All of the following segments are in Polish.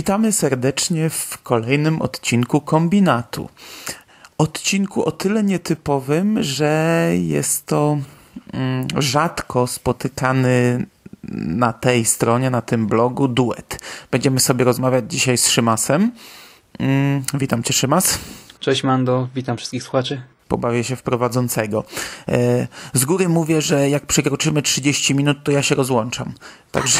Witamy serdecznie w kolejnym odcinku kombinatu. Odcinku o tyle nietypowym, że jest to mm, rzadko spotykany na tej stronie, na tym blogu duet. Będziemy sobie rozmawiać dzisiaj z Szymasem. Mm, witam cię, Szymas. Cześć Mando, witam wszystkich słuchaczy pobawię się w prowadzącego. E, z góry mówię, że jak przekroczymy 30 minut, to ja się rozłączam. Także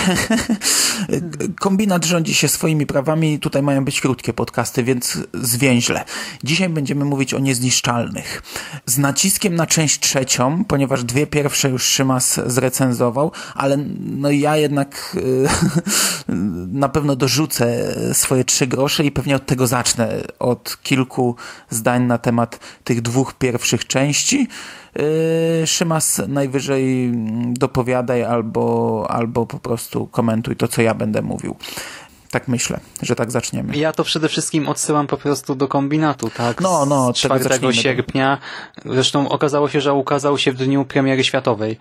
kombinat rządzi się swoimi prawami. Tutaj mają być krótkie podcasty, więc zwięźle. Dzisiaj będziemy mówić o niezniszczalnych. Z naciskiem na część trzecią, ponieważ dwie pierwsze już Szymas zrecenzował, ale no ja jednak na pewno dorzucę swoje trzy grosze i pewnie od tego zacznę. Od kilku zdań na temat tych dwóch pierwszych części. Yy, Szymas najwyżej dopowiadaj albo, albo po prostu komentuj to, co ja będę mówił. Tak myślę, że tak zaczniemy. Ja to przede wszystkim odsyłam po prostu do kombinatu, tak? No, no, 4 sierpnia. Zresztą okazało się, że ukazał się w dniu premiery światowej.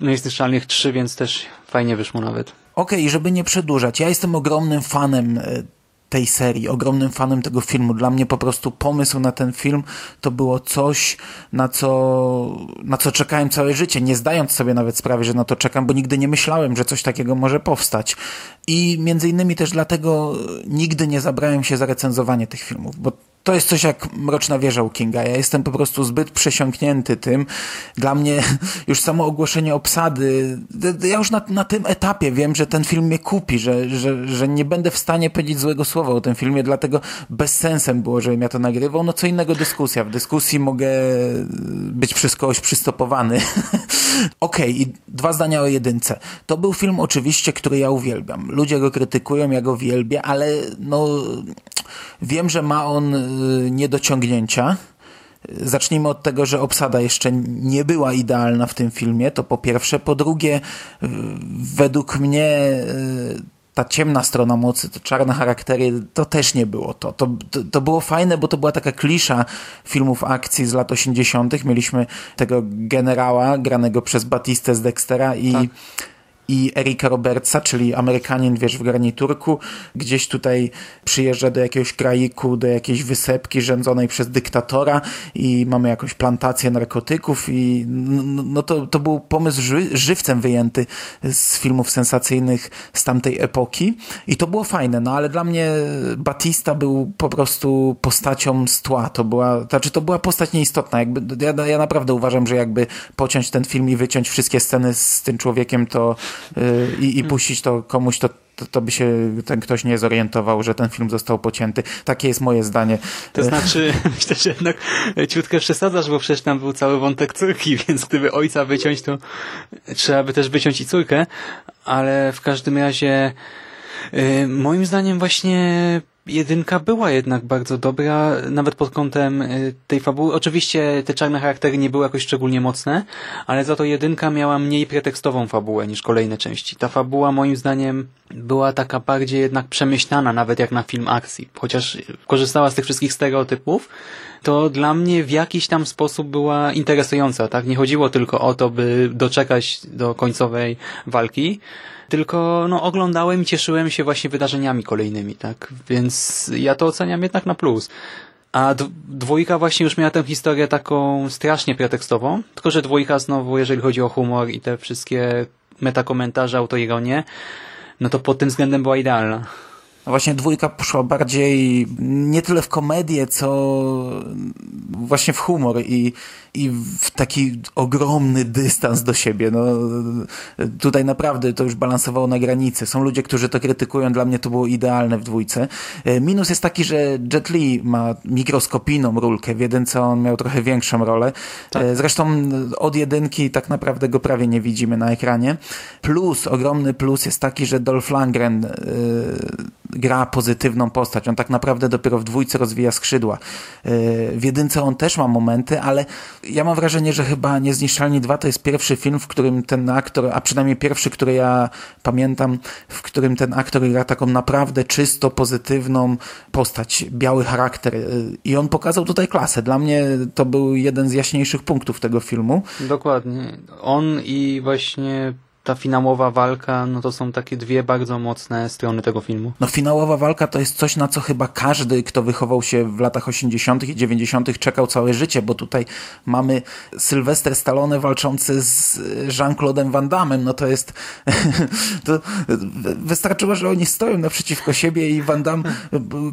No jest Niezniszczalnych 3, więc też fajnie wyszło nawet. Okej, okay, żeby nie przedłużać, ja jestem ogromnym fanem e, tej serii, ogromnym fanem tego filmu. Dla mnie po prostu pomysł na ten film to było coś, na co, na co czekałem całe życie, nie zdając sobie nawet sprawy, że na to czekam, bo nigdy nie myślałem, że coś takiego może powstać. I między innymi też dlatego nigdy nie zabrałem się za recenzowanie tych filmów, bo to jest coś jak Mroczna Wieża u Kinga. Ja jestem po prostu zbyt przesiąknięty tym. Dla mnie już samo ogłoszenie obsady, ja już na, na tym etapie wiem, że ten film mnie kupi, że, że, że nie będę w stanie powiedzieć złego słowa o tym filmie, dlatego bez sensem było, żebym ja to nagrywał. No co innego dyskusja. W dyskusji mogę być przez kogoś przystopowany. Okej, okay, i dwa zdania o jedynce. To był film oczywiście, który ja uwielbiam. Ludzie go krytykują, ja go wielbię, ale no wiem, że ma on y, niedociągnięcia. Zacznijmy od tego, że obsada jeszcze nie była idealna w tym filmie, to po pierwsze. Po drugie, y, według mnie y, ta ciemna strona mocy, te czarne charaktery, to też nie było to. To, to. to było fajne, bo to była taka klisza filmów akcji z lat 80. Mieliśmy tego generała granego przez Batistę z Dextera i tak i Erika Robertsa, czyli Amerykanin, wiesz, w garniturku, gdzieś tutaj przyjeżdża do jakiegoś kraiku, do jakiejś wysepki rządzonej przez dyktatora i mamy jakąś plantację narkotyków i no, no to, to był pomysł ży, żywcem wyjęty z filmów sensacyjnych z tamtej epoki. I to było fajne, no ale dla mnie Batista był po prostu postacią z tła, to była, znaczy to była postać nieistotna, jakby, ja, ja naprawdę uważam, że jakby pociąć ten film i wyciąć wszystkie sceny z tym człowiekiem, to i, i puścić to komuś, to, to, to, by się ten ktoś nie zorientował, że ten film został pocięty. Takie jest moje zdanie. To znaczy, myślę, że jednak ciutkę przesadzasz, bo przecież tam był cały wątek córki, więc gdyby ojca wyciąć, to trzeba by też wyciąć i córkę, ale w każdym razie yy, moim zdaniem właśnie jedynka była jednak bardzo dobra, nawet pod kątem y, tej fabuły. Oczywiście te czarne charaktery nie były jakoś szczególnie mocne, ale za to jedynka miała mniej pretekstową fabułę niż kolejne części. Ta fabuła moim zdaniem była taka bardziej jednak przemyślana, nawet jak na film akcji. Chociaż korzystała z tych wszystkich stereotypów, to dla mnie w jakiś tam sposób była interesująca. Tak, Nie chodziło tylko o to, by doczekać do końcowej walki, tylko no, oglądałem i cieszyłem się właśnie wydarzeniami kolejnymi, tak? Więc ja to oceniam jednak na plus. A dwójka właśnie już miała tę historię taką strasznie pretekstową, tylko że dwójka znowu, jeżeli chodzi o humor i te wszystkie metakomentarze, autoironię, no to pod tym względem była idealna. No właśnie dwójka poszła bardziej nie tyle w komedię, co właśnie w humor i, i w taki ogromny dystans do siebie. No, tutaj naprawdę to już balansowało na granicy. Są ludzie, którzy to krytykują, dla mnie to było idealne w dwójce. E, minus jest taki, że Jet Li ma mikroskopijną rulkę, w jedynce on miał trochę większą rolę. Tak. E, zresztą od jedynki tak naprawdę go prawie nie widzimy na ekranie. Plus, ogromny plus jest taki, że Dolph Lundgren gra pozytywną postać. On tak naprawdę dopiero w dwójce rozwija skrzydła. E, w jedynce on też ma momenty, ale ja mam wrażenie, że chyba Niezniszczalni 2 to jest pierwszy film, w którym ten aktor, a przynajmniej pierwszy, który ja pamiętam, w którym ten aktor gra taką naprawdę czysto pozytywną postać, biały charakter. I on pokazał tutaj klasę. Dla mnie to był jeden z jaśniejszych punktów tego filmu. Dokładnie. On i właśnie ta finałowa walka, no to są takie dwie bardzo mocne strony tego filmu. No finałowa walka to jest coś, na co chyba każdy, kto wychował się w latach 80. i 90. czekał całe życie, bo tutaj mamy Sylwester Stallone walczący z Jean-Claude'em Van Damme, no to jest to wystarczyło, że oni stoją naprzeciwko siebie i Van Damme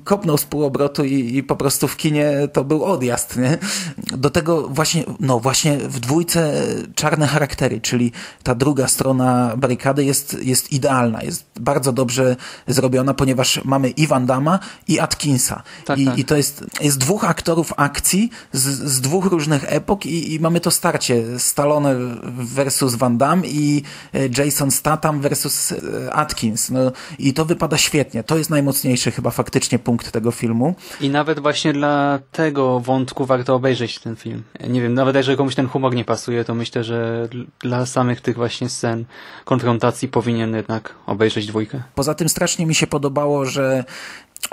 kopnął z półobrotu i, i po prostu w kinie to był odjazd, nie? Do tego właśnie, no właśnie w dwójce czarne charaktery, czyli ta druga strona barykady jest, jest idealna, jest bardzo dobrze zrobiona, ponieważ mamy i Van Damme i Atkinsa. Tak, I, tak. I to jest, jest dwóch aktorów akcji z, z dwóch różnych epok i, i mamy to starcie Stallone versus Van Damme i e, Jason Statham versus e, Atkins. No, I to wypada świetnie. To jest najmocniejszy chyba faktycznie punkt tego filmu. I nawet właśnie dla tego wątku warto obejrzeć ten film. Nie wiem, nawet jeżeli komuś ten humor nie pasuje, to myślę, że dla samych tych właśnie scen konfrontacji powinien jednak obejrzeć dwójkę. Poza tym strasznie mi się podobało, że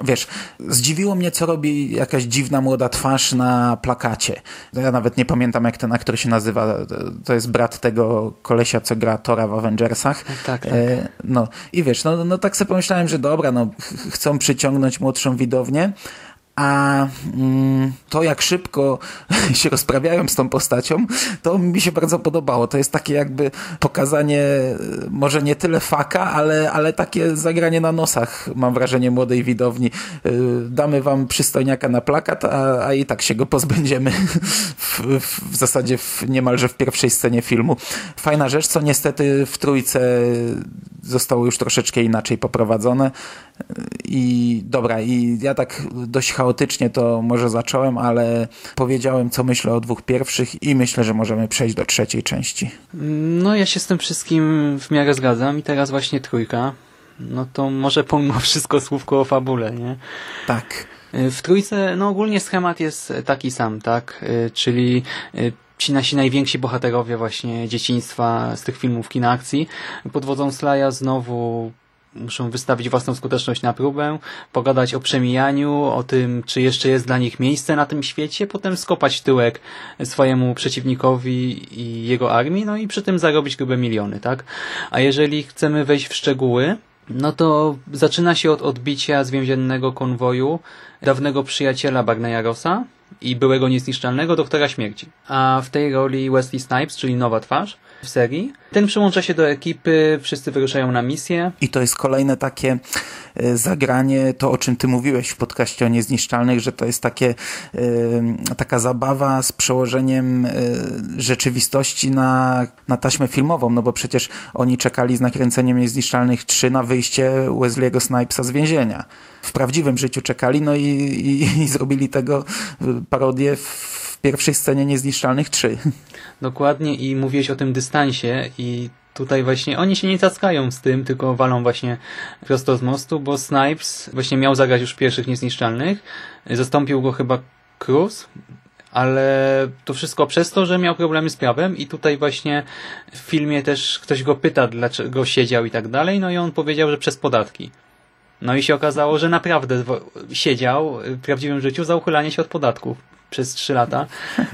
Wiesz, zdziwiło mnie, co robi jakaś dziwna młoda twarz na plakacie. Ja nawet nie pamiętam, jak ten aktor się nazywa. To jest brat tego kolesia, co gra Tora w Avengersach. Tak, tak. E, no i wiesz, no, no tak sobie pomyślałem, że dobra, no ch chcą przyciągnąć młodszą widownię, a mm, to, jak szybko się rozprawiają z tą postacią, to mi się bardzo podobało. To jest takie jakby pokazanie, może nie tyle faka, ale, ale takie zagranie na nosach, mam wrażenie, młodej widowni. Damy wam przystojniaka na plakat, a, a i tak się go pozbędziemy w, zasadzie w, niemalże w pierwszej scenie filmu. Fajna rzecz, co niestety w trójce zostało już troszeczkę inaczej poprowadzone. I dobra, i ja tak dość chaotycznie to może zacząłem, ale powiedziałem, co myślę o dwóch pierwszych i myślę, że możemy przejść do trzeciej części. No, ja się z tym wszystkim w miarę zgadzam i teraz właśnie trójka. No to może pomimo wszystko słówko o fabule, nie? Tak. W trójce, no ogólnie schemat jest taki sam, tak? Czyli ci nasi najwięksi bohaterowie właśnie dzieciństwa z tych filmów kina akcji pod wodzą Slaja znowu muszą wystawić własną skuteczność na próbę, pogadać o przemijaniu, o tym, czy jeszcze jest dla nich miejsce na tym świecie, potem skopać tyłek swojemu przeciwnikowi i jego armii, no i przy tym zarobić grube miliony, tak? A jeżeli chcemy wejść w szczegóły, no to zaczyna się od odbicia z więziennego konwoju dawnego przyjaciela Barneya Rossa i byłego niezniszczalnego doktora śmierci. A w tej roli Wesley Snipes, czyli nowa twarz w serii. Ten przyłącza się do ekipy, wszyscy wyruszają na misję. I to jest kolejne takie zagranie, to o czym ty mówiłeś w podcaście o niezniszczalnych, że to jest takie, taka zabawa z przełożeniem rzeczywistości na, na taśmę filmową, no bo przecież oni czekali z nakręceniem niezniszczalnych 3 na wyjście Wesley'ego Snipesa z więzienia. W prawdziwym życiu czekali, no i, i, i zrobili tego parodię w pierwszej scenie Niezniszczalnych 3. Dokładnie i mówiłeś o tym dystansie i tutaj właśnie oni się nie cackają z tym, tylko walą właśnie prosto z mostu, bo Snipes właśnie miał zagrać już pierwszych Niezniszczalnych. Zastąpił go chyba Cruz, ale to wszystko przez to, że miał problemy z prawem i tutaj właśnie w filmie też ktoś go pyta, dlaczego siedział i tak dalej, no i on powiedział, że przez podatki. No i się okazało, że naprawdę siedział w prawdziwym życiu za uchylanie się od podatków przez trzy lata.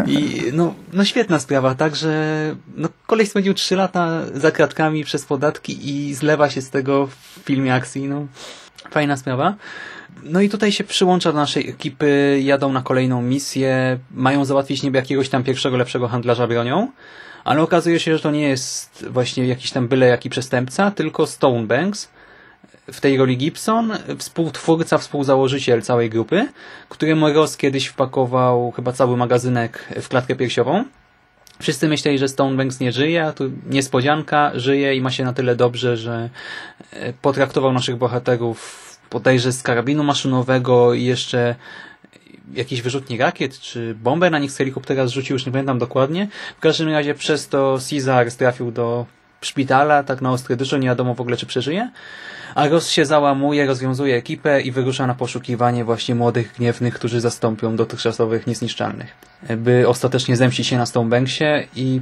I no, no świetna sprawa, tak, że no, koleś spędził trzy lata za kratkami przez podatki i zlewa się z tego w filmie akcji. No, fajna sprawa. No i tutaj się przyłącza do naszej ekipy, jadą na kolejną misję, mają załatwić niby jakiegoś tam pierwszego, lepszego handlarza bronią, ale okazuje się, że to nie jest właśnie jakiś tam byle jaki przestępca, tylko Stonebanks, w tej roli Gibson, współtwórca, współzałożyciel całej grupy, któremu Ross kiedyś wpakował chyba cały magazynek w klatkę piersiową. Wszyscy myśleli, że Stonebanks nie żyje, a tu niespodzianka, żyje i ma się na tyle dobrze, że potraktował naszych bohaterów bodajże z karabinu maszynowego i jeszcze jakiś wyrzutnik rakiet, czy bombę na nich z helikoptera zrzucił, już nie pamiętam dokładnie. W każdym razie przez to Caesar trafił do szpitala, tak na ostry dyżur, nie wiadomo w ogóle, czy przeżyje. A Ross się załamuje, rozwiązuje ekipę i wyrusza na poszukiwanie właśnie młodych gniewnych, którzy zastąpią dotychczasowych niezniszczalnych. By ostatecznie zemścić się na Stonebanksie i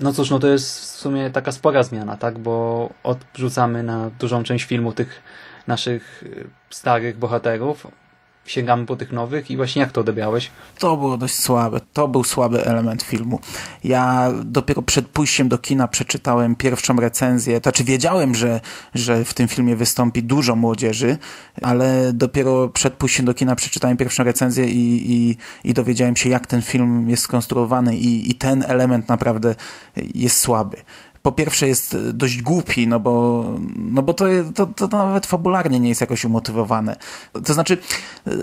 no cóż, no to jest w sumie taka spora zmiana, tak? Bo odrzucamy na dużą część filmu tych naszych starych bohaterów. Sięgamy po tych nowych i właśnie jak to odebrałeś? To było dość słabe. To był słaby element filmu. Ja dopiero przed pójściem do kina przeczytałem pierwszą recenzję. To znaczy wiedziałem, że, że w tym filmie wystąpi dużo młodzieży, ale dopiero przed pójściem do kina przeczytałem pierwszą recenzję i, i, i dowiedziałem się, jak ten film jest skonstruowany i, i ten element naprawdę jest słaby po pierwsze jest dość głupi, no bo, no bo to, to, to nawet fabularnie nie jest jakoś umotywowane. To znaczy,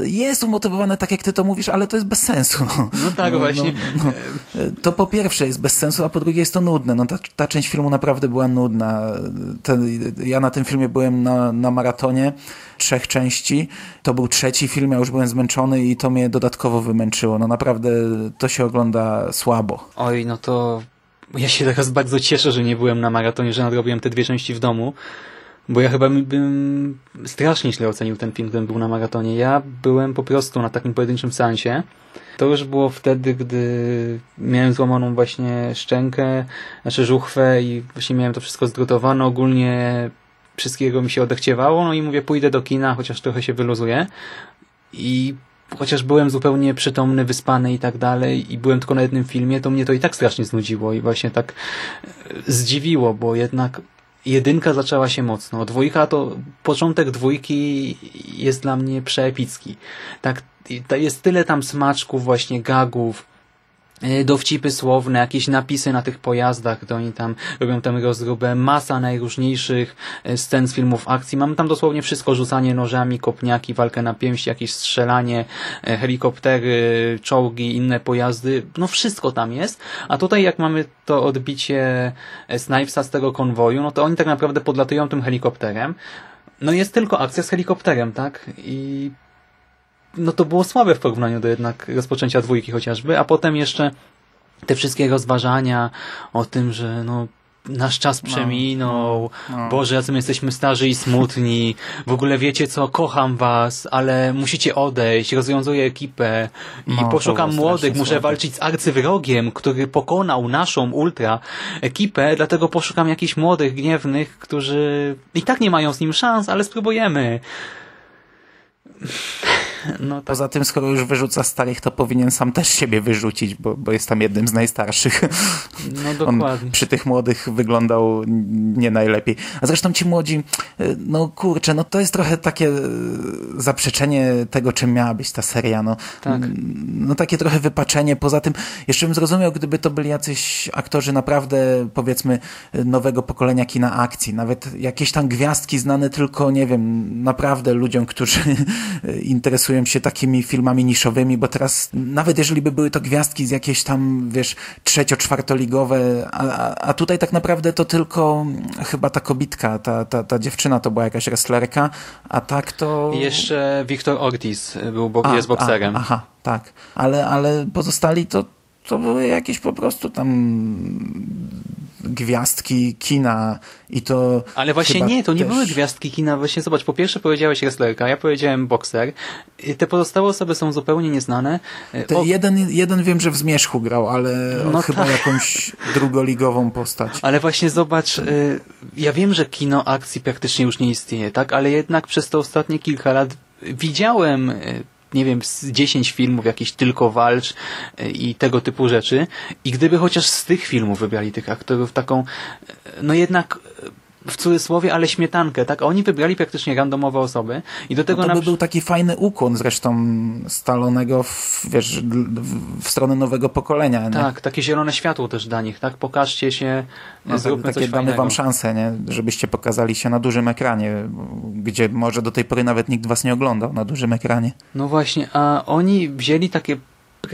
jest umotywowane tak, jak ty to mówisz, ale to jest bez sensu. No, no tak, no, właśnie. No, no. To po pierwsze jest bez sensu, a po drugie jest to nudne. No ta, ta część filmu naprawdę była nudna. Ten, ja na tym filmie byłem na, na maratonie trzech części. To był trzeci film, ja już byłem zmęczony i to mnie dodatkowo wymęczyło. No naprawdę to się ogląda słabo. Oj, no to ja się teraz bardzo cieszę, że nie byłem na maratonie, że nadrobiłem te dwie części w domu, bo ja chyba bym strasznie źle ocenił ten film, gdybym był na maratonie. Ja byłem po prostu na takim pojedynczym seansie. To już było wtedy, gdy miałem złamaną właśnie szczękę, znaczy żuchwę i właśnie miałem to wszystko zdrutowane. Ogólnie wszystkiego mi się odechciewało, no i mówię, pójdę do kina, chociaż trochę się wyluzuję. I chociaż byłem zupełnie przytomny, wyspany i tak dalej i byłem tylko na jednym filmie, to mnie to i tak strasznie znudziło i właśnie tak e, zdziwiło, bo jednak jedynka zaczęła się mocno. Dwójka to, początek dwójki jest dla mnie przeepicki. Tak, jest tyle tam smaczków, właśnie gagów, dowcipy słowne, jakieś napisy na tych pojazdach, to oni tam robią tam rozróbę, masa najróżniejszych e, scen z filmów akcji. Mamy tam dosłownie wszystko, rzucanie nożami, kopniaki, walkę na pięści, jakieś strzelanie, e, helikoptery, czołgi, inne pojazdy, no wszystko tam jest. A tutaj jak mamy to odbicie Snipesa z tego konwoju, no to oni tak naprawdę podlatują tym helikopterem. No jest tylko akcja z helikopterem, tak? I no to było słabe w porównaniu do jednak rozpoczęcia dwójki chociażby, a potem jeszcze te wszystkie rozważania o tym, że no nasz czas no, przeminął, no, no. Boże, jacy my jesteśmy starzy i smutni, w ogóle wiecie co, kocham was, ale musicie odejść, rozwiązuję ekipę i no, poszukam młodych, muszę walczyć z arcywrogiem, który pokonał naszą ultra ekipę, dlatego poszukam jakichś młodych, gniewnych, którzy i tak nie mają z nim szans, ale spróbujemy. No tak. Poza tym, skoro już wyrzuca starych, to powinien sam też siebie wyrzucić, bo, bo jest tam jednym z najstarszych. No dokładnie. On przy tych młodych wyglądał nie najlepiej. A zresztą ci młodzi, no kurczę, no to jest trochę takie zaprzeczenie tego, czym miała być ta seria. No, tak. no takie trochę wypaczenie. Poza tym, jeszcze bym zrozumiał, gdyby to byli jacyś aktorzy naprawdę, powiedzmy, nowego pokolenia kina akcji. Nawet jakieś tam gwiazdki znane tylko, nie wiem, naprawdę ludziom, którzy interesują interesują się takimi filmami niszowymi, bo teraz nawet jeżeli by były to gwiazdki z jakieś tam, wiesz, trzecio-czwartoligowe, a, a tutaj tak naprawdę to tylko chyba ta kobitka, ta, ta, ta dziewczyna to była jakaś wrestlerka, a tak to... I jeszcze Wiktor Ortiz był, bo a, jest bokserem. A, aha, tak. Ale, ale pozostali to to były jakieś po prostu tam gwiazdki kina i to... Ale właśnie nie, to nie też... były gwiazdki kina. Właśnie zobacz, po pierwsze powiedziałeś wrestlerka, ja powiedziałem bokser. Te pozostałe osoby są zupełnie nieznane. O... Jeden, jeden wiem, że w Zmierzchu grał, ale no chyba tak. jakąś drugoligową postać. Ale właśnie zobacz, y, ja wiem, że kino akcji praktycznie już nie istnieje, tak? Ale jednak przez te ostatnie kilka lat widziałem y, nie wiem, z 10 filmów jakiś tylko walcz e, i tego typu rzeczy. I gdyby chociaż z tych filmów wybrali tych aktorów taką, e, no jednak w cudzysłowie, ale śmietankę, tak? Oni wybrali praktycznie randomowe osoby i do tego... No to by był taki fajny ukłon zresztą Stalonego w, wiesz, w stronę nowego pokolenia, nie? Tak, takie zielone światło też dla nich, tak? Pokażcie się, no, zróbmy takie coś damy fajnego. wam szansę, nie? Żebyście pokazali się na dużym ekranie, gdzie może do tej pory nawet nikt was nie oglądał na dużym ekranie. No właśnie, a oni wzięli takie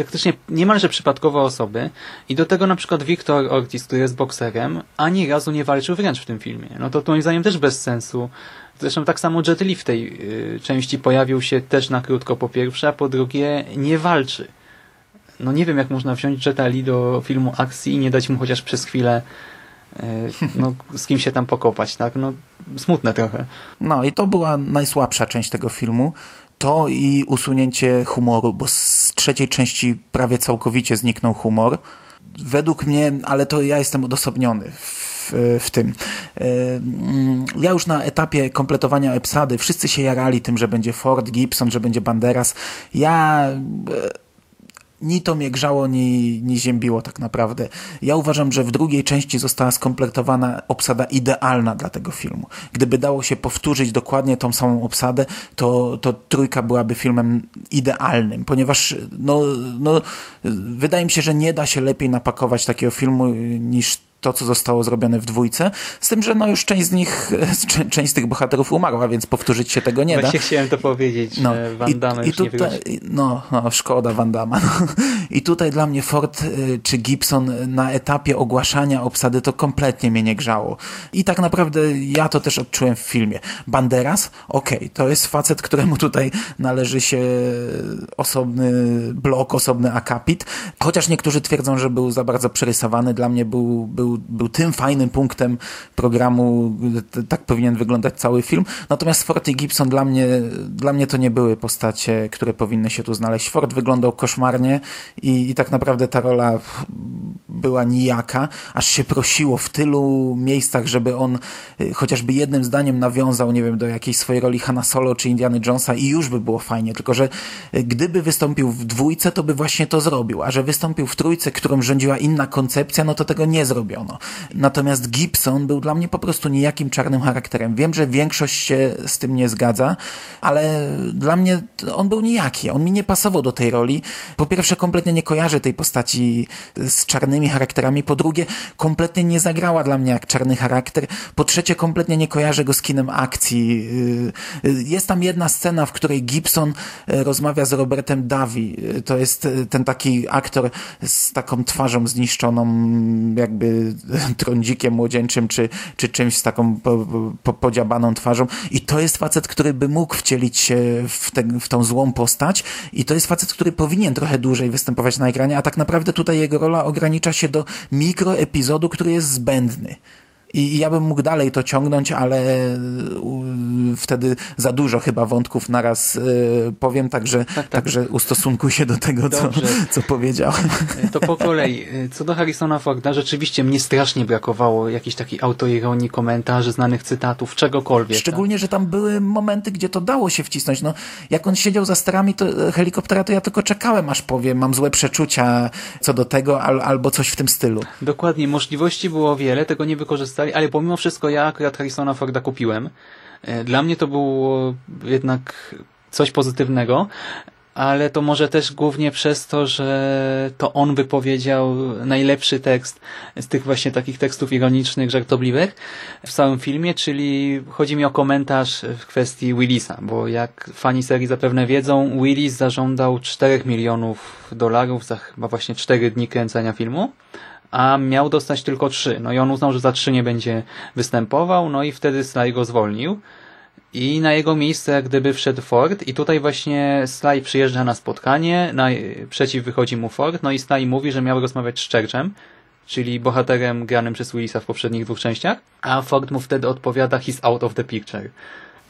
praktycznie niemalże przypadkowe osoby i do tego na przykład Wiktor Ortiz, który jest bokserem, ani razu nie walczył wręcz w tym filmie. No to, to moim zdaniem też bez sensu. Zresztą tak samo Jet Li w tej y, części pojawił się też na krótko po pierwsze, a po drugie nie walczy. No nie wiem jak można wziąć Jeta Li do filmu akcji i nie dać mu chociaż przez chwilę y, no, z kim się tam pokopać, tak? No, smutne trochę. No i to była najsłabsza część tego filmu to i usunięcie humoru, bo z trzeciej części prawie całkowicie zniknął humor. Według mnie, ale to ja jestem odosobniony. w, w tym. Ja już na etapie kompletowania obsady wszyscy się jarali tym, że będzie Ford, Gibson, że będzie Banderas. Ja ni to mnie grzało, ni, ni ziębiło tak naprawdę. Ja uważam, że w drugiej części została skompletowana obsada idealna dla tego filmu. Gdyby dało się powtórzyć dokładnie tą samą obsadę, to, to trójka byłaby filmem idealnym, ponieważ no, no, wydaje mi się, że nie da się lepiej napakować takiego filmu niż to, co zostało zrobione w dwójce, z tym, że no już część z nich, część z tych bohaterów umarła, więc powtórzyć się tego nie Właśnie da. Właśnie chciałem to powiedzieć, no, Van Damme i, i tutaj, no, no, szkoda Van Damme. I tutaj dla mnie Ford y, czy Gibson na etapie ogłaszania obsady to kompletnie mnie nie grzało. I tak naprawdę ja to też odczułem w filmie. Banderas, okej, okay, to jest facet, któremu tutaj należy się osobny blok, osobny akapit, chociaż niektórzy twierdzą, że był za bardzo przerysowany, dla mnie był, był był, tym fajnym punktem programu, tak powinien wyglądać cały film. Natomiast Ford i Gibson dla mnie, dla mnie to nie były postacie, które powinny się tu znaleźć. Ford wyglądał koszmarnie i, i tak naprawdę ta rola była nijaka, aż się prosiło w tylu miejscach, żeby on y, chociażby jednym zdaniem nawiązał, nie wiem, do jakiejś swojej roli Hanna Solo czy Indiana Jonesa i już by było fajnie, tylko że y, gdyby wystąpił w dwójce, to by właśnie to zrobił, a że wystąpił w trójce, którą rządziła inna koncepcja, no to tego nie zrobił zrobiono. Natomiast Gibson był dla mnie po prostu nijakim czarnym charakterem. Wiem, że większość się z tym nie zgadza, ale dla mnie on był nijaki. On mi nie pasował do tej roli. Po pierwsze, kompletnie nie kojarzę tej postaci z czarnymi charakterami. Po drugie, kompletnie nie zagrała dla mnie jak czarny charakter. Po trzecie, kompletnie nie kojarzę go z kinem akcji. Y, y, jest tam jedna scena, w której Gibson y, rozmawia z Robertem Davi. To jest ten taki aktor z taką twarzą zniszczoną, jakby trądzikiem młodzieńczym, czy, czy czymś z taką po, po, podziabaną twarzą. I to jest facet, który by mógł wcielić się w, te, w tą złą postać i to jest facet, który powinien trochę dłużej występować na ekranie, a tak naprawdę tutaj jego rola ogranicza się do mikroepizodu, który jest zbędny. I ja bym mógł dalej to ciągnąć, ale wtedy za dużo chyba wątków naraz y, powiem, także, tak, tak. także ustosunkuj się do tego, co, co powiedziałem. To po kolei. Co do Harrisona Forda, rzeczywiście mnie strasznie brakowało jakiejś takiej autoironii, komentarzy, znanych cytatów, czegokolwiek. Szczególnie, tak? że tam były momenty, gdzie to dało się wcisnąć. No, jak on siedział za sterami to, helikoptera, to ja tylko czekałem, aż powiem, mam złe przeczucia co do tego, al, albo coś w tym stylu. Dokładnie, możliwości było wiele, tego nie wykorzystałem ale pomimo wszystko ja akurat Harrisona Forda kupiłem. E, dla mnie to było jednak coś pozytywnego, ale to może też głównie przez to, że to on wypowiedział najlepszy tekst z tych właśnie takich tekstów ironicznych, żartobliwych w całym filmie, czyli chodzi mi o komentarz w kwestii Willisa, bo jak fani serii zapewne wiedzą, Willis zażądał 4 milionów dolarów za chyba właśnie 4 dni kręcenia filmu, a miał dostać tylko trzy. No i on uznał, że za trzy nie będzie występował, no i wtedy Sly go zwolnił. I na jego miejsce jak gdyby wszedł Ford i tutaj właśnie Sly przyjeżdża na spotkanie, przeciw wychodzi mu Ford, no i Sly mówi, że miał rozmawiać z Churchem, czyli bohaterem granym przez Willisa w poprzednich dwóch częściach, a Ford mu wtedy odpowiada he's out of the picture.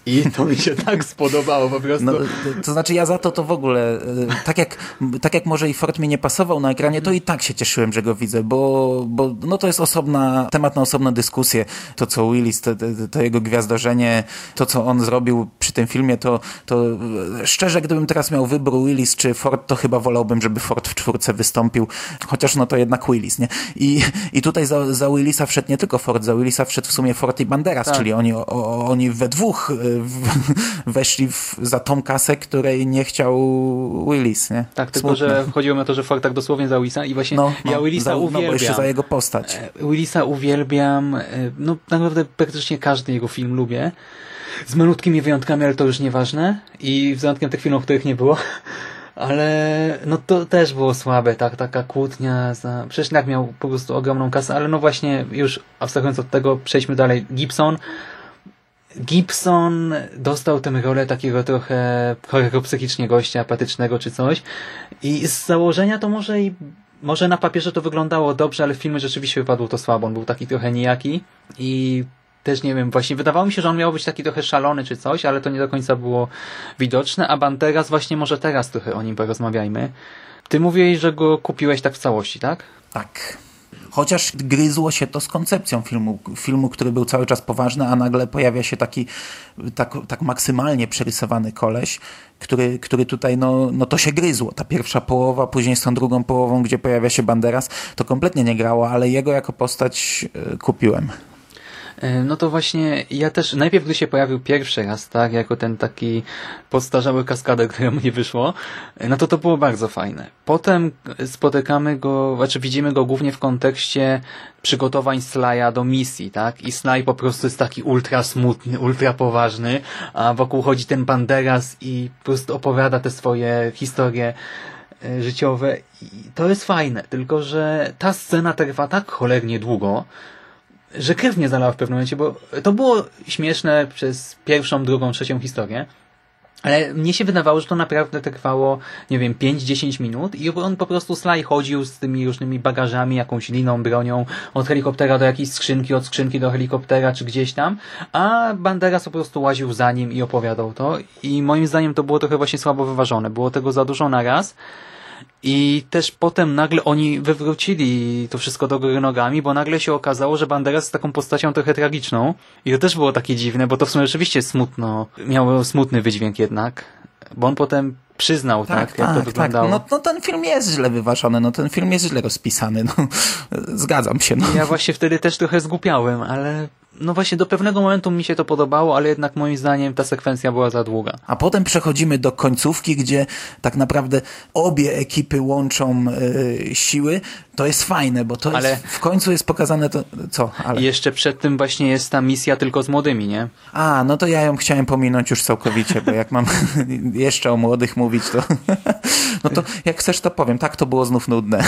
I to mi się tak spodobało po prostu. No, to znaczy ja za to to w ogóle, e, tak jak, tak jak może i Ford mi nie pasował na ekranie, to i tak się cieszyłem, że go widzę, bo, bo no to jest osobna, temat na osobną dyskusję. To co Willis, to, to, to, jego gwiazdorzenie, to co on zrobił przy tym filmie, to, to szczerze, gdybym teraz miał wybór Willis czy Ford, to chyba wolałbym, żeby Ford w czwórce wystąpił, chociaż no to jednak Willis, nie? I, i tutaj za, za Willisa wszedł nie tylko Ford, za Willisa wszedł w sumie Ford i Banderas, tak. czyli oni, o, oni we dwóch weszli w, za tą kasę, której nie chciał Willis, nie? Tak, tylko że chodziło mi o to, że Ford tak dosłownie za Willisa i właśnie no, no, ja Willisa za, uwielbiam. No, jeszcze za jego postać. E, Willisa uwielbiam, e, no naprawdę praktycznie każdy jego film lubię. Z malutkimi wyjątkami, ale to już nieważne. I z wyjątkiem tych filmów, których nie było. Ale no to też było słabe, tak, taka kłótnia. Za... Przecież tak miał po prostu ogromną kasę, ale no właśnie już abstrahując od tego, przejdźmy dalej. Gibson Gibson dostał tę rolę takiego trochę chorego psychicznie gościa, apatycznego czy coś i z założenia to może i może na papierze to wyglądało dobrze, ale w filmie rzeczywiście wypadło to słabo. On był taki trochę nijaki i też nie wiem, właśnie wydawało mi się, że on miał być taki trochę szalony czy coś, ale to nie do końca było widoczne, a Banderas właśnie może teraz trochę o nim porozmawiajmy. Ty mówiłeś, że go kupiłeś tak w całości, tak? Tak. Chociaż gryzło się to z koncepcją filmu, filmu, który był cały czas poważny, a nagle pojawia się taki tak, tak maksymalnie przerysowany koleś, który, który tutaj, no, no to się gryzło. Ta pierwsza połowa, później z tą drugą połową, gdzie pojawia się Banderas, to kompletnie nie grało, ale jego jako postać e, kupiłem. E, no to właśnie ja też, najpierw gdy się pojawił pierwszy raz, tak, jako ten taki podstarzały kaskader, któremu nie wyszło, e, no to to było bardzo fajne. Potem spotykamy go, znaczy widzimy go głównie w kontekście przygotowań Slaja do misji, tak, i Sly po prostu jest taki ultra smutny, ultra poważny, a wokół chodzi ten Banderas i po prostu opowiada te swoje historie e, życiowe i to jest fajne, tylko że ta scena trwa tak cholernie długo, że krew mnie zalała w pewnym momencie, bo to było śmieszne przez pierwszą, drugą, trzecią historię, ale mnie się wydawało, że to naprawdę trwało, nie wiem, 5-10 minut i on po prostu Sly chodził z tymi różnymi bagażami, jakąś liną, bronią, od helikoptera do jakiejś skrzynki, od skrzynki do helikoptera, czy gdzieś tam, a Banderas po prostu łaził za nim i opowiadał to i moim zdaniem to było trochę właśnie słabo wyważone. Było tego za dużo na raz i też potem nagle oni wywrócili to wszystko do góry nogami, bo nagle się okazało, że Banderas jest taką postacią trochę tragiczną. I to też było takie dziwne, bo to w sumie rzeczywiście smutno, miało smutny wydźwięk jednak. Bo on potem przyznał, tak, tak jak tak, to wyglądało. Tak. No, no ten film jest źle wyważony, no ten film jest źle rozpisany, no zgadzam się. No. Ja właśnie wtedy też trochę zgłupiałem, ale no właśnie do pewnego momentu mi się to podobało, ale jednak moim zdaniem ta sekwencja była za długa. A potem przechodzimy do końcówki, gdzie tak naprawdę obie ekipy łączą y, siły. To jest fajne, bo to ale... jest, w końcu jest pokazane to, co? Ale... Jeszcze przed tym właśnie jest ta misja tylko z młodymi, nie? A, no to ja ją chciałem pominąć już całkowicie, bo jak mam jeszcze o młodych mówić, to no to jak chcesz to powiem. Tak, to było znów nudne.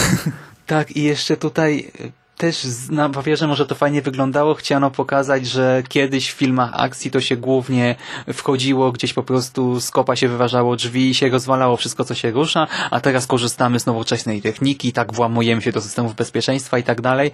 Tak, i jeszcze tutaj też na papierze może to fajnie wyglądało. Chciano pokazać, że kiedyś w filmach akcji to się głównie wchodziło, gdzieś po prostu z kopa się wyważało drzwi i się rozwalało wszystko, co się rusza, a teraz korzystamy z nowoczesnej techniki, tak włamujemy się do systemów bezpieczeństwa i tak dalej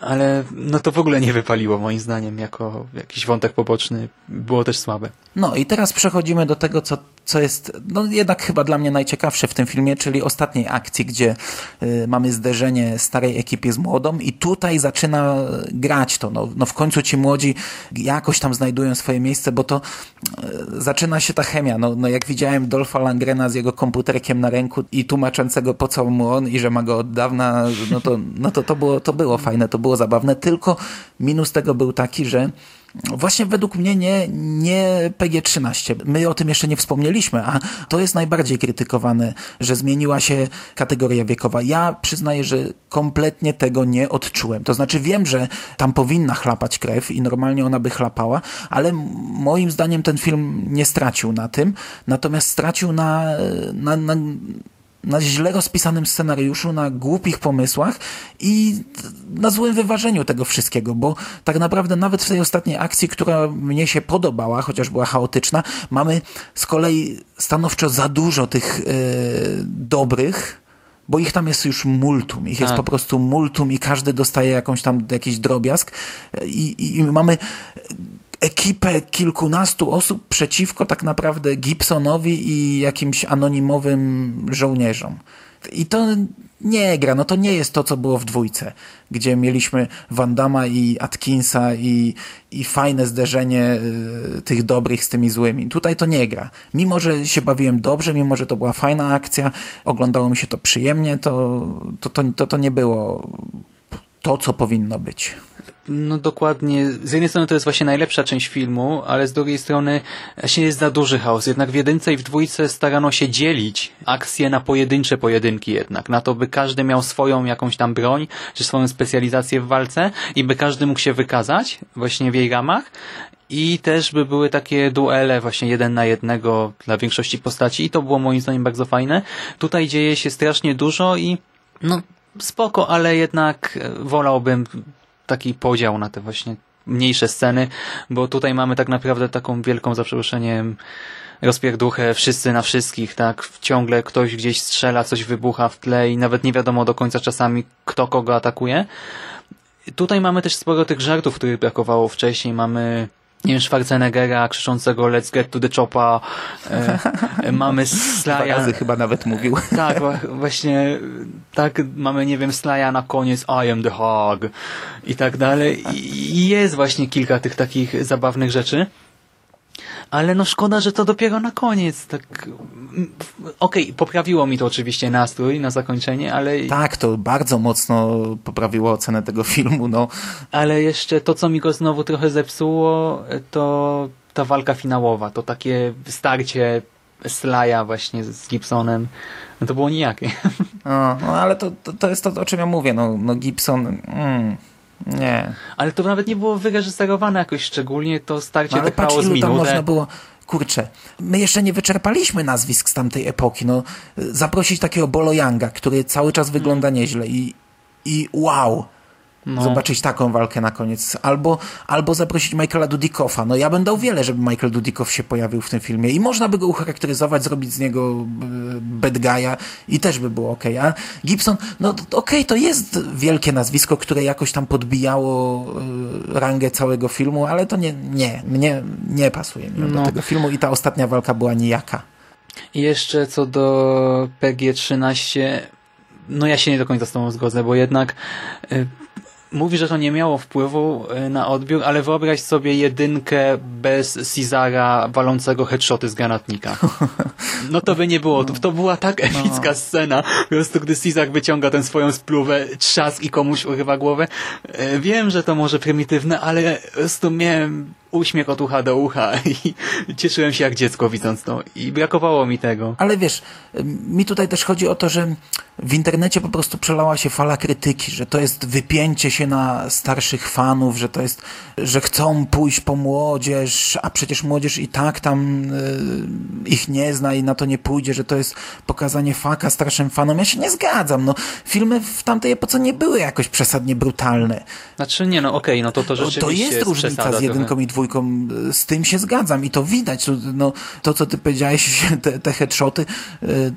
ale no to w ogóle nie wypaliło moim zdaniem jako jakiś wątek poboczny. Było też słabe. No i teraz przechodzimy do tego, co, co jest no jednak chyba dla mnie najciekawsze w tym filmie, czyli ostatniej akcji, gdzie y, mamy zderzenie starej ekipy z młodą i tutaj zaczyna grać to. No, no w końcu ci młodzi jakoś tam znajdują swoje miejsce, bo to y, zaczyna się ta chemia. No, no jak widziałem Dolfa Langrena z jego komputerkiem na ręku i tłumaczącego po co mu on i że ma go od dawna, no to, no to, to, było, to było fajne, to było zabawne, tylko minus tego był taki, że Właśnie według mnie nie, nie PG-13. My o tym jeszcze nie wspomnieliśmy, a to jest najbardziej krytykowane, że zmieniła się kategoria wiekowa. Ja przyznaję, że kompletnie tego nie odczułem. To znaczy wiem, że tam powinna chlapać krew i normalnie ona by chlapała, ale moim zdaniem ten film nie stracił na tym, natomiast stracił na, na, na na źle rozpisanym scenariuszu, na głupich pomysłach i na złym wyważeniu tego wszystkiego, bo tak naprawdę nawet w tej ostatniej akcji, która mnie się podobała, chociaż była chaotyczna, mamy z kolei stanowczo za dużo tych yy, dobrych, bo ich tam jest już multum, ich jest tak. po prostu multum i każdy dostaje jakąś tam jakiś drobiazg i, i, i mamy ekipę kilkunastu osób przeciwko tak naprawdę Gibsonowi i jakimś anonimowym żołnierzom. I to nie gra, no to nie jest to, co było w dwójce, gdzie mieliśmy Wandama i Atkinsa i, i fajne zderzenie y, tych dobrych z tymi złymi. Tutaj to nie gra. Mimo, że się bawiłem dobrze, mimo, że to była fajna akcja, oglądało mi się to przyjemnie, to to, to, to, to nie było to, co powinno być. No dokładnie. Z jednej strony to jest właśnie najlepsza część filmu, ale z drugiej strony właśnie jest za duży chaos. Jednak w jedynce i w dwójce starano się dzielić akcje na pojedyncze pojedynki jednak. Na to, by każdy miał swoją jakąś tam broń, czy swoją specjalizację w walce i by każdy mógł się wykazać właśnie w jej ramach. I też by były takie duele właśnie jeden na jednego dla większości postaci i to było moim zdaniem bardzo fajne. Tutaj dzieje się strasznie dużo i no spoko, ale jednak wolałbym taki podział na te właśnie mniejsze sceny, bo tutaj mamy tak naprawdę taką wielką, za przeproszeniem, rozpierduchę wszyscy na wszystkich, tak? Ciągle ktoś gdzieś strzela, coś wybucha w tle i nawet nie wiadomo do końca czasami, kto kogo atakuje. Tutaj mamy też sporo tych żartów, których brakowało wcześniej. Mamy nie wiem, Schwarzeneggera krzyczącego Let's get to the chopa. E, e mamy Slaja. razy chyba nawet mówił. Tak, właśnie tak mamy, nie wiem, Slaja na koniec I am the hog i tak dalej. I jest właśnie kilka tych takich zabawnych rzeczy ale no szkoda, że to dopiero na koniec. Tak, okej, okay, poprawiło mi to oczywiście nastrój na zakończenie, ale... Tak, to bardzo mocno poprawiło ocenę tego filmu, no. Ale jeszcze to, co mi go znowu trochę zepsuło, to ta walka finałowa, to takie starcie Slaja właśnie z Gibsonem, no to było nijakie. No, no ale to, to, to, jest to, o czym ja mówię, no, no Gibson... Mm. Nie. Ale to nawet nie było wyreżyserowane jakoś szczególnie, to starcie no, ale trwało patrz, z minutę. tam można było kurczę, my jeszcze nie wyczerpaliśmy nazwisk z tamtej epoki. No, zaprosić takiego Bolo Younga, który cały czas wygląda nieźle i, i wow, no. Zobaczyć taką walkę na koniec. Albo, albo zaprosić Michaela Dudikoffa. No ja bym dał wiele, żeby Michael Dudikoff się pojawił w tym filmie. I można by go ucharakteryzować, zrobić z niego e, bad guy'a i też by było ok. A Gibson, no okej, okay, to jest wielkie nazwisko, które jakoś tam podbijało e, rangę całego filmu, ale to nie, nie, mnie nie pasuje mi no. do tego filmu i ta ostatnia walka była nijaka. I jeszcze co do PG-13, no ja się nie do końca z tobą zgodzę, bo jednak e, mówi, że to nie miało wpływu e, na odbiór, ale wyobraź sobie jedynkę bez Cezara walącego headshoty z granatnika. No to by nie było. To, była tak epicka no. scena, po prostu gdy Cezar wyciąga tę swoją spluwę, trzask i komuś urywa głowę. E, wiem, że to może prymitywne, ale po prostu miałem uśmiech od ucha do ucha i cieszyłem się jak dziecko widząc to i brakowało mi tego. Ale wiesz, mi tutaj też chodzi o to, że w internecie po prostu przelała się fala krytyki, że to jest wypięcie się na starszych fanów, że to jest, że chcą pójść po młodzież, a przecież młodzież i tak tam y, ich nie zna i na to nie pójdzie, że to jest pokazanie faka starszym fanom. Ja się nie zgadzam. No, filmy w tamtej epoce nie były jakoś przesadnie brutalne. Znaczy nie, no okej, okay, no to to rzeczywiście To jest, jest różnica z jedynką trochę. i dwójką. Z tym się zgadzam i to widać. No, to, co ty powiedziałeś, te, te headshoty, y,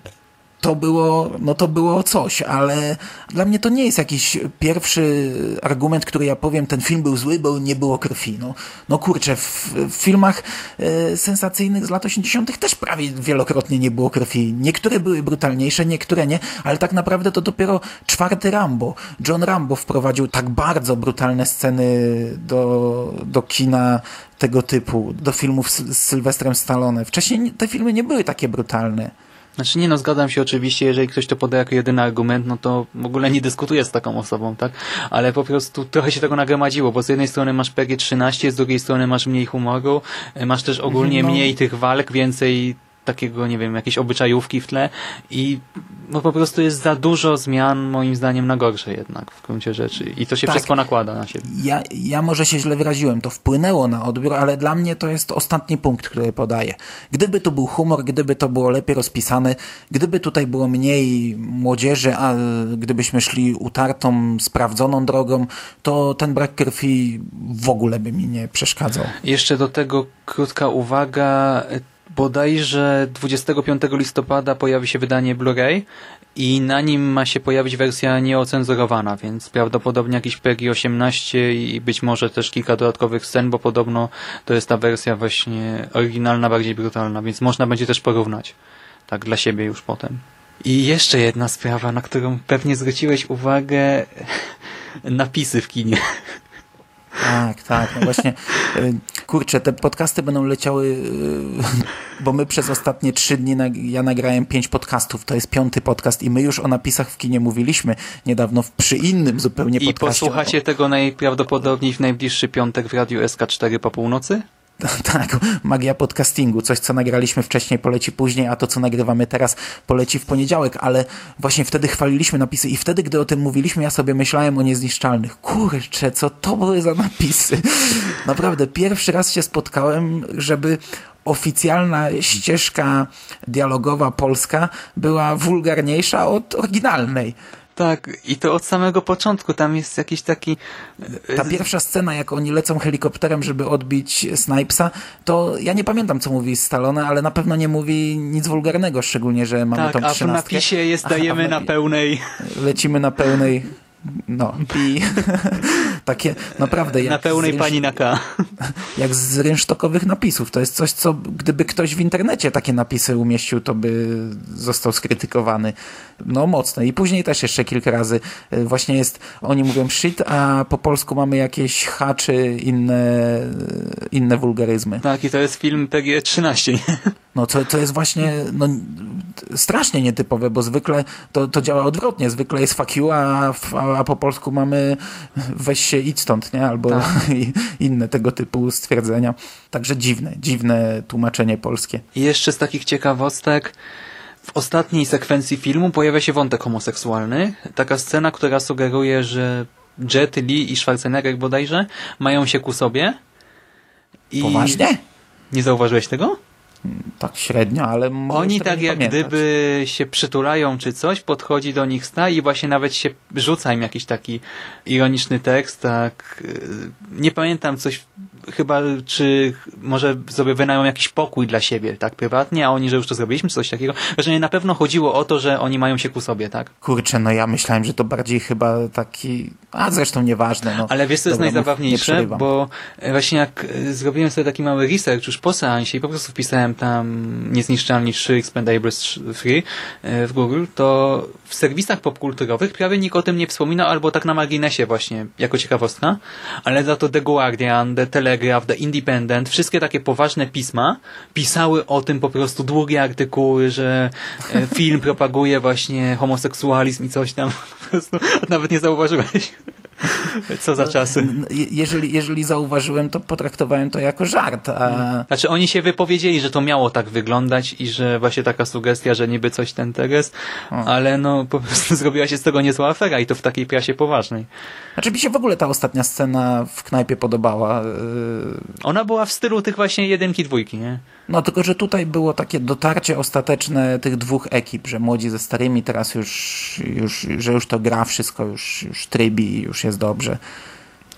to było, no to było coś, ale dla mnie to nie jest jakiś pierwszy argument, który ja powiem, ten film był zły, bo nie było krwi. No, no kurczę, w, w filmach e, sensacyjnych z lat 80. też prawie wielokrotnie nie było krwi. Niektóre były brutalniejsze, niektóre nie, ale tak naprawdę to dopiero czwarty Rambo. John Rambo wprowadził tak bardzo brutalne sceny do, do kina tego typu, do filmów z, z Sylwestrem Stallone. Wcześniej te filmy nie były takie brutalne. Znaczy nie no, zgadzam się oczywiście, jeżeli ktoś to podaje jako jedyny argument, no to w ogóle nie dyskutuję z taką osobą, tak? Ale po prostu trochę się tego nagromadziło, bo z jednej strony masz PG-13, z drugiej strony masz mniej humoru, masz też ogólnie no. mniej tych walk, więcej takiego, nie wiem, jakiejś obyczajówki w tle i no po prostu jest za dużo zmian, moim zdaniem, na gorsze jednak w gruncie rzeczy. I to się tak. wszystko nakłada na siebie. Ja, ja może się źle wyraziłem, to wpłynęło na odbiór, ale dla mnie to jest ostatni punkt, który podaję. Gdyby tu był humor, gdyby to było lepiej rozpisane, gdyby tutaj było mniej młodzieży, a gdybyśmy szli utartą, sprawdzoną drogą, to ten brak krwi w ogóle by mi nie przeszkadzał. Jeszcze do tego krótka uwaga bodajże 25 listopada pojawi się wydanie Blu-ray i na nim ma się pojawić wersja nieocenzurowana, więc prawdopodobnie jakiś PEGI 18 i być może też kilka dodatkowych scen, bo podobno to jest ta wersja właśnie oryginalna, bardziej brutalna, więc można będzie też porównać. Tak dla siebie już potem. I jeszcze jedna sprawa, na którą pewnie zwróciłeś uwagę, napisy w kinie. Tak, tak. No właśnie, y, kurczę, te podcasty będą leciały, y, bo my przez ostatnie trzy dni, ja nagrałem pięć podcastów, to jest piąty podcast i my już o napisach w kinie mówiliśmy niedawno przy innym zupełnie podcaście. I posłuchacie tego najprawdopodobniej w najbliższy piątek w Radiu SK4 po północy? Tak, magia podcastingu. Coś, co nagraliśmy wcześniej, poleci później, a to, co nagrywamy teraz, poleci w poniedziałek, ale właśnie wtedy chwaliliśmy napisy i wtedy, gdy o tym mówiliśmy, ja sobie myślałem o niezniszczalnych. Kurczę, co to były za napisy? Naprawdę, pierwszy raz się spotkałem, żeby oficjalna ścieżka dialogowa polska była wulgarniejsza od oryginalnej. Tak, i to od samego początku. Tam jest jakiś taki... E, Ta pierwsza scena, jak oni lecą helikopterem, żeby odbić Snipesa, to ja nie pamiętam, co mówi Stallone, ale na pewno nie mówi nic wulgarnego, szczególnie, że mamy tak, tą trzynastkę. a w napisie jest dajemy na pełnej... Lecimy na pełnej... No, i Takie naprawdę jak Na pełnej z, pani na K. Jak z rynsztokowych napisów. To jest coś, co gdyby ktoś w internecie takie napisy umieścił, to by został skrytykowany. No mocne. I później też jeszcze kilka razy y, właśnie jest, oni mówią shit, a po polsku mamy jakieś haczy, inne, inne wulgaryzmy. Tak, i to jest film PG-13, nie? No to, to jest właśnie no, strasznie nietypowe, bo zwykle to, to działa odwrotnie. Zwykle jest fuck you, a, a, po polsku mamy weź się idź stąd, nie? Albo tak. inne tego typu stwierdzenia. Także dziwne, dziwne tłumaczenie polskie. I jeszcze z takich ciekawostek w ostatniej sekwencji filmu pojawia się wątek homoseksualny. Taka scena, która sugeruje, że Jet, Lee i Schwarzenegger bodajże mają się ku sobie. I... Poważnie? Nie zauważyłeś tego? Tak średnio, ale Oni tak jak pamiętać. gdyby się przytulają czy coś, podchodzi do nich sta i właśnie nawet się rzuca im jakiś taki ironiczny tekst, tak. Nie pamiętam coś chyba, czy może sobie wynają jakiś pokój dla siebie, tak, prywatnie, a oni, że już to zrobiliśmy, coś takiego. Że na pewno chodziło o to, że oni mają się ku sobie, tak? Kurczę, no ja myślałem, że to bardziej chyba taki, a zresztą nieważne, no. Ale wiesz, co jest najzabawniejsze? Bo właśnie jak e, zrobiłem sobie taki mały research już po seansie i po prostu wpisałem tam Niezniszczalni 3 Expendables 3 e, w Google, to w serwisach popkulturowych prawie nikt o tym nie wspomina, albo tak na marginesie właśnie, jako ciekawostka, ale za to The Guardian, The Telegraph, The Independent, wszystkie takie poważne pisma pisały o tym po prostu długie artykuły, że e, film propaguje właśnie homoseksualizm i coś tam. Po prostu nawet nie zauważyłeś. Co za czasy. Jeżeli, jeżeli zauważyłem, to potraktowałem to jako żart. A... Znaczy oni się wypowiedzieli, że to miało tak wyglądać i że właśnie taka sugestia, że niby coś ten teges, ale no po prostu zrobiła się z tego niezła afera i to w takiej prasie poważnej. Znaczy mi się w ogóle ta ostatnia scena w knajpie podobała. Y, Ona była w stylu tych właśnie jedynki, dwójki, nie? No tylko, że tutaj było takie dotarcie ostateczne tych dwóch ekip, że młodzi ze starymi teraz już, już że już to gra wszystko, już, już trybi, już jest dobrze.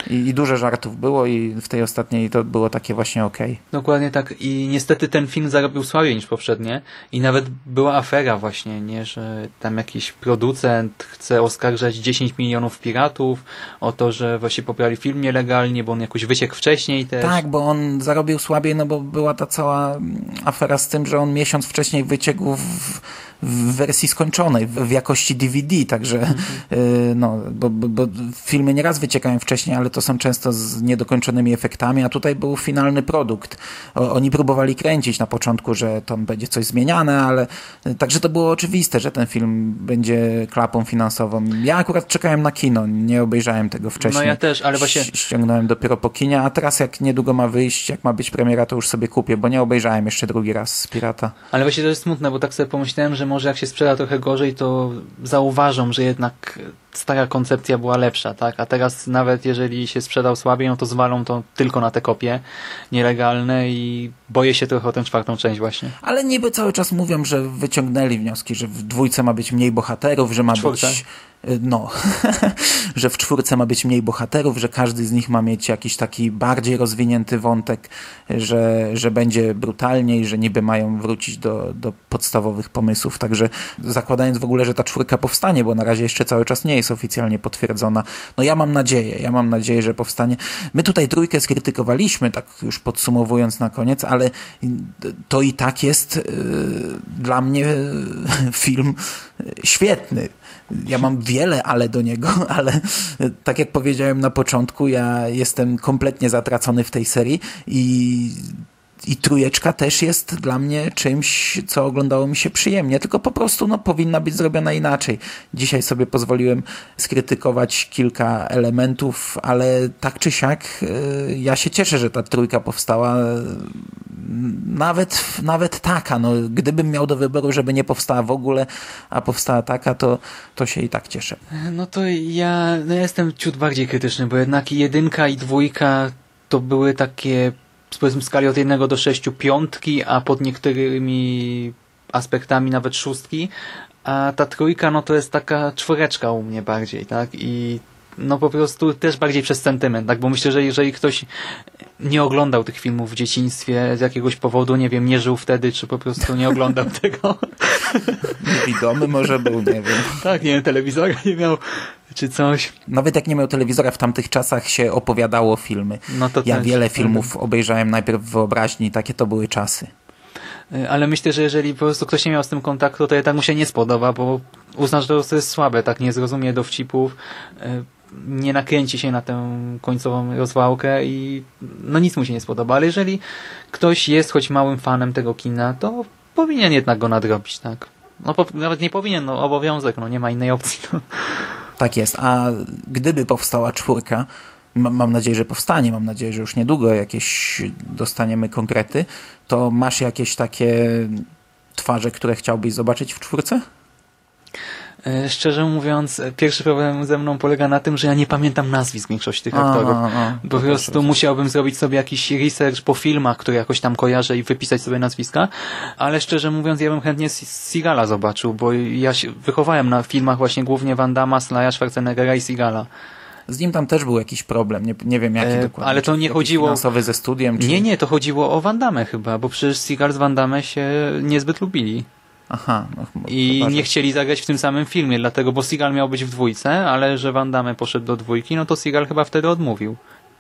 I, I, dużo żartów było i w tej ostatniej to było takie właśnie okej. Okay. Dokładnie tak i niestety ten film zarobił słabiej niż poprzednie i nawet była afera właśnie, nie, że tam jakiś producent chce oskarżać 10 milionów piratów o to, że właśnie pobrali film nielegalnie, bo on jakoś wyciekł wcześniej też. Tak, bo on zarobił słabiej, no bo była ta cała afera z tym, że on miesiąc wcześniej wyciekł w w wersji skończonej, w jakości DVD, także mhm. no, bo, bo, bo filmy nieraz wyciekają wcześniej, ale to są często z niedokończonymi efektami, a tutaj był finalny produkt. O, oni próbowali kręcić na początku, że to będzie coś zmieniane, ale y, także to było oczywiste, że ten film będzie klapą finansową. Ja akurat czekałem na kino, nie obejrzałem tego wcześniej. No ja też, ale właśnie... Ściągnąłem dopiero po kinie, a teraz jak niedługo ma wyjść, jak ma być premiera, to już sobie kupię, bo nie obejrzałem jeszcze drugi raz z Pirata. Ale właśnie to jest smutne, bo tak sobie pomyślałem, że może jak się sprzeda trochę gorzej, to zauważą, że jednak stara koncepcja była lepsza, tak? A teraz nawet jeżeli się sprzedał słabiej, no to zwalą to tylko na te kopie nielegalne i boję się trochę o tę czwartą część właśnie. Ale niby cały czas mówią, że wyciągnęli wnioski, że w dwójce ma być mniej bohaterów, że ma Czwórce. być Y, no, że w czwórce ma być mniej bohaterów, że każdy z nich ma mieć jakiś taki bardziej rozwinięty wątek, że, że będzie brutalniej, że niby mają wrócić do, do podstawowych pomysłów. Także zakładając w ogóle, że ta czwórka powstanie, bo na razie jeszcze cały czas nie jest oficjalnie potwierdzona. No ja mam nadzieję, ja mam nadzieję, że powstanie. My tutaj trójkę skrytykowaliśmy, tak już podsumowując na koniec, ale to i tak jest yy, dla mnie film świetny ja mam wiele ale do niego, ale tak jak powiedziałem na początku, ja jestem kompletnie zatracony w tej serii i i trójeczka też jest dla mnie czymś, co oglądało mi się przyjemnie, tylko po prostu no, powinna być zrobiona inaczej. Dzisiaj sobie pozwoliłem skrytykować kilka elementów, ale tak czy siak y, ja się cieszę, że ta trójka powstała. Nawet, nawet taka, no, gdybym miał do wyboru, żeby nie powstała w ogóle, a powstała taka, to, to się i tak cieszę. No to ja, no ja jestem ciut bardziej krytyczny, bo jednak jedynka i dwójka to były takie powiedzmy w skali od 1 do 6 piątki, a pod niektórymi aspektami nawet szóstki, a ta trójka no to jest taka czwóreczka u mnie bardziej, tak? I no po prostu też bardziej przez sentyment, tak? Bo myślę, że jeżeli ktoś nie oglądał tych filmów w dzieciństwie z jakiegoś powodu, nie wiem, nie żył wtedy, czy po prostu nie oglądał tego. Niewidomy może był, nie wiem. Tak, nie wiem, telewizora nie miał, czy coś. Nawet jak nie miał telewizora, w tamtych czasach się opowiadało filmy. No to ja też, wiele tak. filmów obejrzałem najpierw w wyobraźni, takie to były czasy. Y, Ale myślę, że jeżeli po prostu ktoś nie miał z tym kontaktu, to jednak mu się nie spodoba, bo uznasz, że to jest słabe, tak nie zrozumie dowcipów, y, nie nakręci się na tę końcową rozwałkę i no nic mu się nie spodoba. Ale jeżeli ktoś jest choć małym fanem tego kina, to powinien jednak go nadrobić, tak? No po, nawet nie powinien, no obowiązek, no nie ma innej opcji. No. Tak jest. A gdyby powstała czwórka, ma- mam nadzieję, że powstanie, mam nadzieję, że już niedługo jakieś dostaniemy konkrety, to masz jakieś takie twarze, które chciałbyś zobaczyć w czwórce? E, Szczerze mówiąc, e, pierwszy problem ze mną polega na tym, że ja nie pamiętam nazwisk większości tych A, aktorów. a. Po też prostu musiałbym zrobić sobie jakiś research po filmach, które jakoś tam kojarzę i wypisać sobie nazwiska, ale szczerze mówiąc, ja bym chętnie S- Seagala zobaczył, bo ja się wychowałem na filmach właśnie głównie Van Damme, Slaja, Schwarzeneggera i Seagala. Z nim tam też był jakiś problem, nie, nie wiem jaki E, dokładnie. ale to nie chodziło- finansowy ze studiem? Czy... Nie, nie, to chodziło o Van Damme chyba, bo przecież Seagal z Van Damme się niezbyt lubili Aha. No, i że- nie chcieli zagrać w tym samym filmie, dlatego, bo Seagal miał być w dwójce, ale że Van Damme poszedł do dwójki, no to Seagal chyba wtedy odmówił.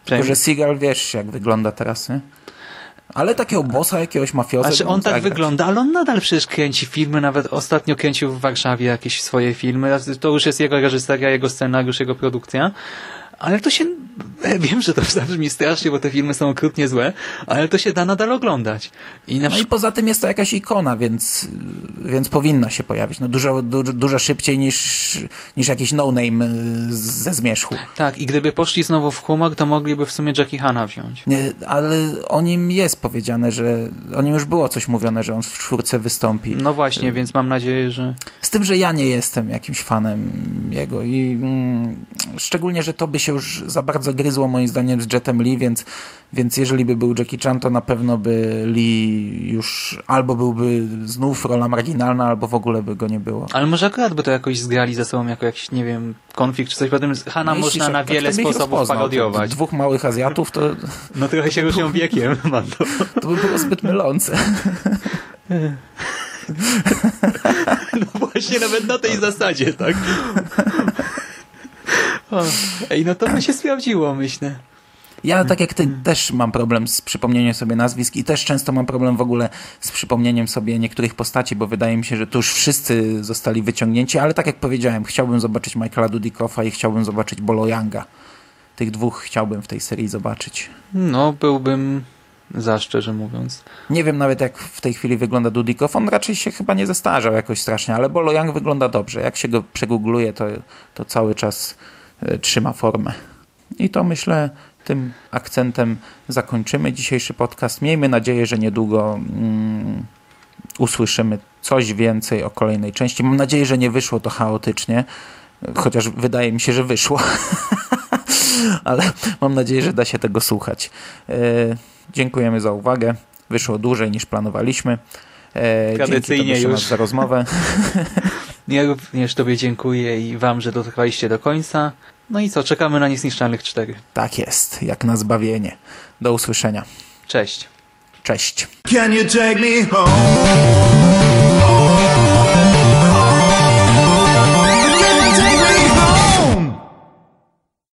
Tylko, że Seagal wiesz jak wygląda teraz, nie? Ale takiego bossa, jakiegoś mafioza... Znaczy on tak zagrać. wygląda, ale on nadal przecież kręci filmy, nawet ostatnio kręcił w Warszawie jakieś swoje filmy. To już jest jego reżyseria, jego scenariusz, jego produkcja. Ale to się, wiem, że to zabrzmi strasznie, bo te filmy są okrutnie złe, ale to się da nadal oglądać. I na No i poza tym jest to jakaś ikona, więc, więc powinna się pojawić. No dużo, dużo, dużo szybciej niż, niż jakiś no-name y, ze zmierzchu. tak, i gdyby poszli znowu w humor, to mogliby w sumie Jackie Hanna wziąć. Nie, ale o nim jest powiedziane, że o nim już było coś mówione, że on w czwórce wystąpi. No właśnie, więc mam nadzieję, że... Z tym, że ja nie jestem jakimś fanem jego i mm, szczególnie, że to by się już za bardzo gryzło moim zdaniem z Jetem Lee, więc, więc jeżeli by był Jackie Chan, to na pewno by Lee już albo byłby znów rola marginalna, albo w ogóle by go nie było. Ale może akurat by to jakoś zgrali ze sobą jako jakiś, nie wiem, konflikt czy coś. Potem Hanna Myślisz, można że na kto wiele sposobów rozpoznał? parodiować. Dwóch małych Azjatów to, No trochę się różnią wiekiem, Mando. to by było zbyt mylące. No właśnie, nawet na tej zasadzie, tak? O, ej, no to by się sprawdziło, myślę. Ja, tak jak ty, też mam problem z przypomnieniem sobie nazwisk i też często mam problem w ogóle z przypomnieniem sobie niektórych postaci, bo wydaje mi się, że tu już wszyscy zostali wyciągnięci, ale tak jak powiedziałem, chciałbym zobaczyć Michaela Dudikoffa i chciałbym zobaczyć Bolo Younga. Tych dwóch chciałbym w tej serii zobaczyć. No, byłbym za szczerze mówiąc. Nie wiem nawet jak w tej chwili wygląda Dudikoff, on raczej się chyba nie zestarzał jakoś strasznie, ale Bolo Young wygląda dobrze. Jak się go przegoogluje, to, to cały czas trzyma formę. I to myślę tym akcentem zakończymy dzisiejszy podcast. Miejmy nadzieję, że niedługo mm, usłyszymy coś więcej o kolejnej części. Mam nadzieję, że nie wyszło to chaotycznie, chociaż wydaje mi się, że wyszło. Ale mam nadzieję, że da się tego słuchać. E, dziękujemy za uwagę. Wyszło dłużej niż planowaliśmy. E, dzięki Tradycyjnie Tobie, już. Za rozmowę. Ja również Tobie dziękuję i Wam, że dotrwaliście do końca. No i co, czekamy na Niezniszczalnych 4. Tak jest, jak na zbawienie. Do usłyszenia. Cześć. Cześć.